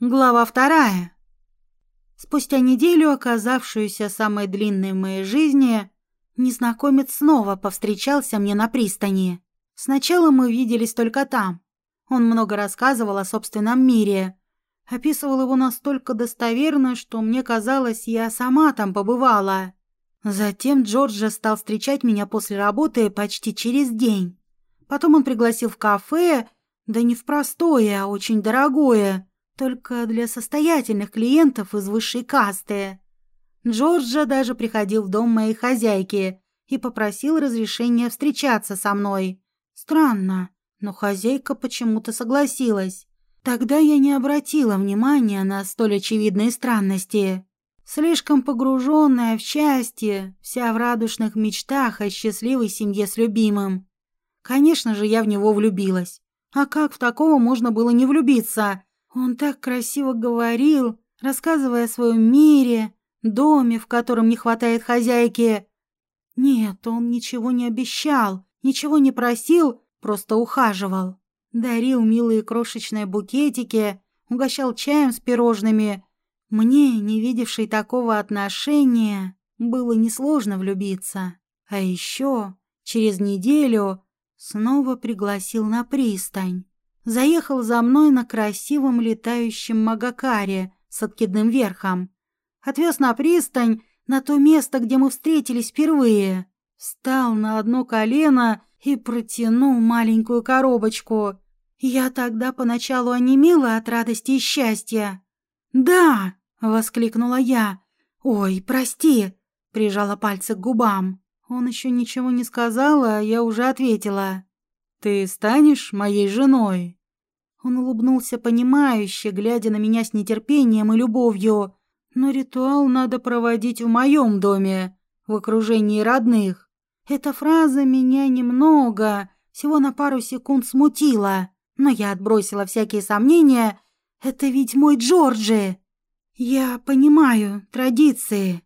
Глава вторая. Спустя неделю, оказавшуюся самой длинной в моей жизни, незнакомец снова повстречался мне на пристани. Сначала мы виделись только там. Он много рассказывал о собственном мире. Описывал его настолько достоверно, что мне казалось, я сама там побывала. Затем Джорджа стал встречать меня после работы почти через день. Потом он пригласил в кафе, да не в простое, а очень дорогое, только для состоятельных клиентов из высшей касты. Джорджа даже приходил в дом моей хозяйки и попросил разрешения встречаться со мной. Странно, но хозяйка почему-то согласилась. Тогда я не обратила внимания на столь очевидные странности. Слишком погруженная в счастье, вся в радушных мечтах о счастливой семье с любимым. Конечно же, я в него влюбилась. А как в такого можно было не влюбиться? Он так красиво говорил, рассказывая о своем мире, доме, в котором не хватает хозяйки. Нет, он ничего не обещал, ничего не просил, просто ухаживал. Дарил милые крошечные букетики, угощал чаем с пирожными. Мне, не видевшей такого отношения, было несложно влюбиться. А еще через неделю снова пригласил на пристань заехал за мной на красивом летающем магакаре с откидным верхом. Отвез на пристань, на то место, где мы встретились впервые. Встал на одно колено и протянул маленькую коробочку. Я тогда поначалу онемела от радости и счастья. «Да!» — воскликнула я. «Ой, прости!» — прижала пальцы к губам. Он еще ничего не сказал, а я уже ответила. «Ты станешь моей женой?» Он улыбнулся понимающе, глядя на меня с нетерпением и любовью. Но ритуал надо проводить в моем доме, в окружении родных. Эта фраза меня немного, всего на пару секунд смутила, но я отбросила всякие сомнения. Это ведь мой Джорджи. Я понимаю традиции.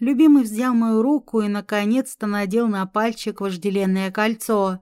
Любимый взял мою руку и наконец-то надел на пальчик вожделенное кольцо.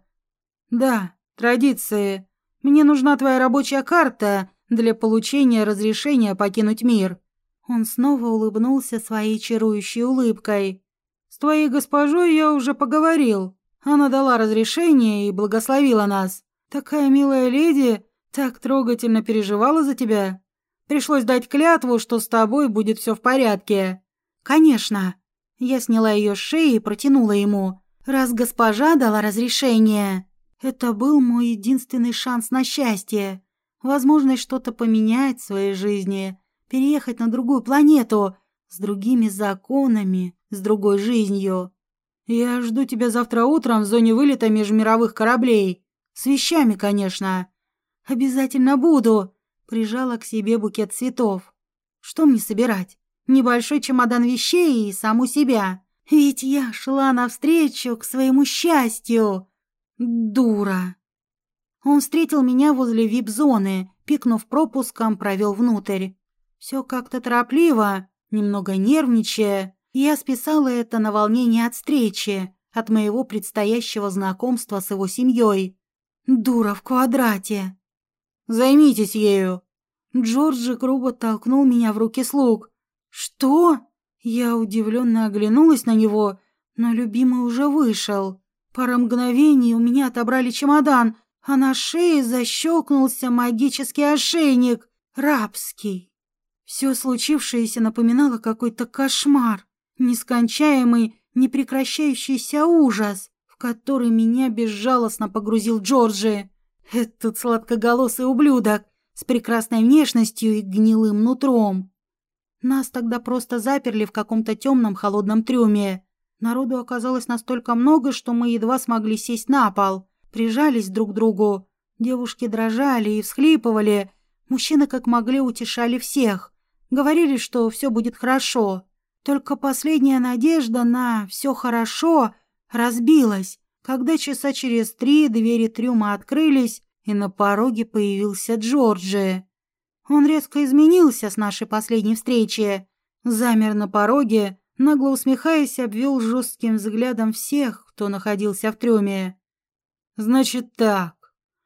Да, традиции. Мне нужна твоя рабочая карта для получения разрешения покинуть мир». Он снова улыбнулся своей чарующей улыбкой. «С твоей госпожой я уже поговорил. Она дала разрешение и благословила нас. Такая милая леди так трогательно переживала за тебя. Пришлось дать клятву, что с тобой будет все в порядке». «Конечно». Я сняла ее с шеи и протянула ему. «Раз госпожа дала разрешение...» Это был мой единственный шанс на счастье, возможность что-то поменять в своей жизни, переехать на другую планету с другими законами, с другой жизнью. Я жду тебя завтра утром в зоне вылета межмировых кораблей. С вещами, конечно. Обязательно буду. Прижала к себе букет цветов. Что мне собирать? Небольшой чемодан вещей и саму себя. Ведь я шла навстречу к своему счастью. Дура. Он встретил меня возле вип-зоны, пикнув пропуском, провел внутрь. Все как-то торопливо, немного нервничая. Я списала это на волнение от встречи, от моего предстоящего знакомства с его семьей. Дура в квадрате. Займитесь ею. Джорджи грубо толкнул меня в руки слуг. Что? Я удивленно оглянулась на него, но любимый уже вышел. Пара мгновений у меня отобрали чемодан, а на шее защелкнулся магический ошейник, рабский. Все случившееся напоминало какой-то кошмар, нескончаемый, непрекращающийся ужас, в который меня безжалостно погрузил Джорджи. Этот сладкоголосый ублюдок с прекрасной внешностью и гнилым нутром. Нас тогда просто заперли в каком-то темном холодном трюме. Народу оказалось настолько много, что мы едва смогли сесть на пол. Прижались друг к другу. Девушки дрожали и всхлипывали. Мужчины как могли утешали всех. Говорили, что все будет хорошо. Только последняя надежда на «все хорошо» разбилась, когда часа через три двери трюма открылись, и на пороге появился Джорджи. Он резко изменился с нашей последней встречи. Замер на пороге, нагло усмехаясь, обвел жестким взглядом всех, кто находился в трюме. «Значит так.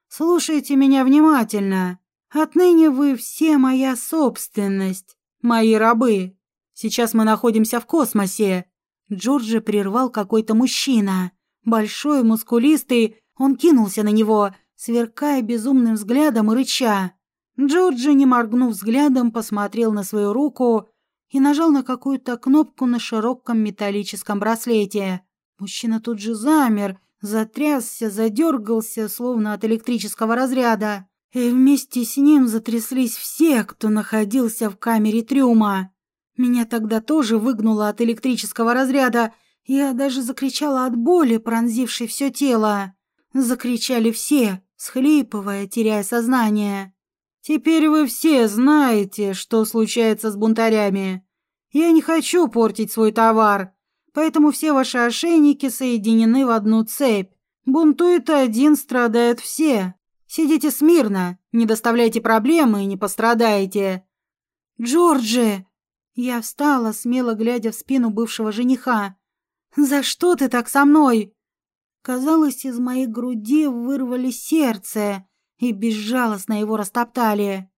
Слушайте меня внимательно. Отныне вы все моя собственность, мои рабы. Сейчас мы находимся в космосе. Джорджи прервал какой-то мужчина. Большой, мускулистый, он кинулся на него, сверкая безумным взглядом и рыча. Джорджи, не моргнув взглядом, посмотрел на свою руку и нажал на какую-то кнопку на широком металлическом браслете. Мужчина тут же замер, затрясся, задергался, словно от электрического разряда. И вместе с ним затряслись все, кто находился в камере трюма. Меня тогда тоже выгнуло от электрического разряда. Я даже закричала от боли, пронзившей все тело. Закричали все, схлипывая, теряя сознание. «Теперь вы все знаете, что случается с бунтарями. Я не хочу портить свой товар, поэтому все ваши ошейники соединены в одну цепь. Бунтует один, страдают все. Сидите смирно, не доставляйте проблемы и не пострадаете. Джорджи, я встала, смело глядя в спину бывшего жениха. За что ты так со мной? Казалось, из моей груди вырвали сердце и безжалостно его растоптали.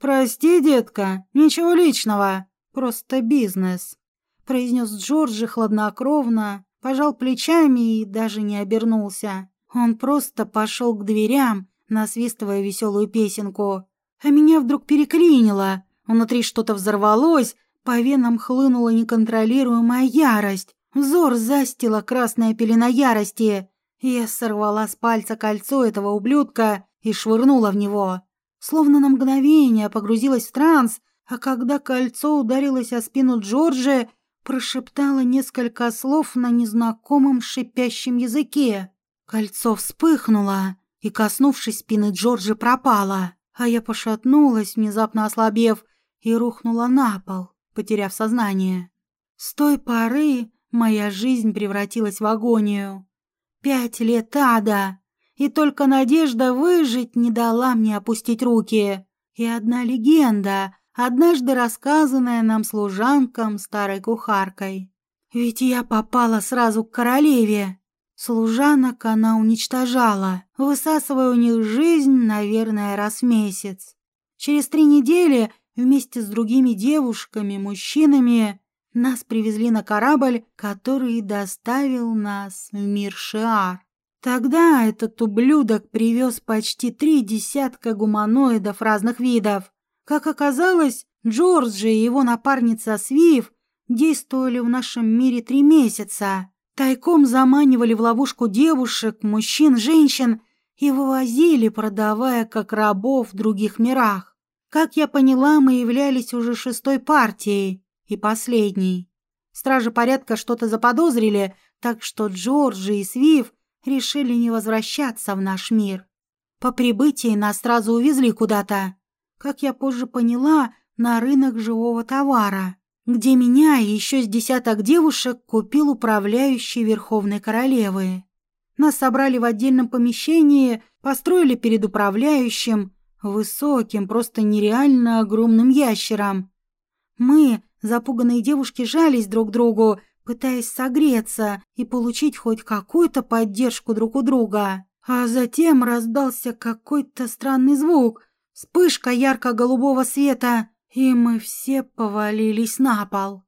Прости, детка, ничего личного, просто бизнес, произнес Джорджи хладнокровно, пожал плечами и даже не обернулся. Он просто пошел к дверям, насвистывая веселую песенку. А меня вдруг переклинило. Внутри что-то взорвалось, по венам хлынула неконтролируемая ярость. Взор застила красная пелена ярости. Я сорвала с пальца кольцо этого ублюдка и швырнула в него. Словно на мгновение погрузилась в транс, а когда кольцо ударилось о спину Джорджа, прошептала несколько слов на незнакомом шипящем языке. Кольцо вспыхнуло и, коснувшись спины Джорджа, пропало, а я пошатнулась, внезапно ослабев, и рухнула на пол, потеряв сознание. С той поры моя жизнь превратилась в агонию. Пять лет ада, и только надежда выжить не дала мне опустить руки. И одна легенда, однажды рассказанная нам служанкам старой кухаркой. Ведь я попала сразу к королеве, Служанок она уничтожала, высасывая у них жизнь, наверное, раз в месяц. Через три недели вместе с другими девушками, мужчинами нас привезли на корабль, который доставил нас в мир Шиар. Тогда этот ублюдок привез почти три десятка гуманоидов разных видов. Как оказалось, Джорджи и его напарница Свив действовали в нашем мире три месяца. Тайком заманивали в ловушку девушек, мужчин, женщин и вывозили, продавая как рабов в других мирах. Как я поняла, мы являлись уже шестой партией и последней. Стражи порядка что-то заподозрили, так что Джорджи и Свив решили не возвращаться в наш мир. По прибытии нас сразу увезли куда-то. Как я позже поняла, на рынок живого товара где меня и еще с десяток девушек купил управляющий Верховной Королевы. Нас собрали в отдельном помещении, построили перед управляющим, высоким, просто нереально огромным ящером. Мы, запуганные девушки, жались друг к другу, пытаясь согреться и получить хоть какую-то поддержку друг у друга. А затем раздался какой-то странный звук, вспышка ярко-голубого света — и мы все повалились на пол.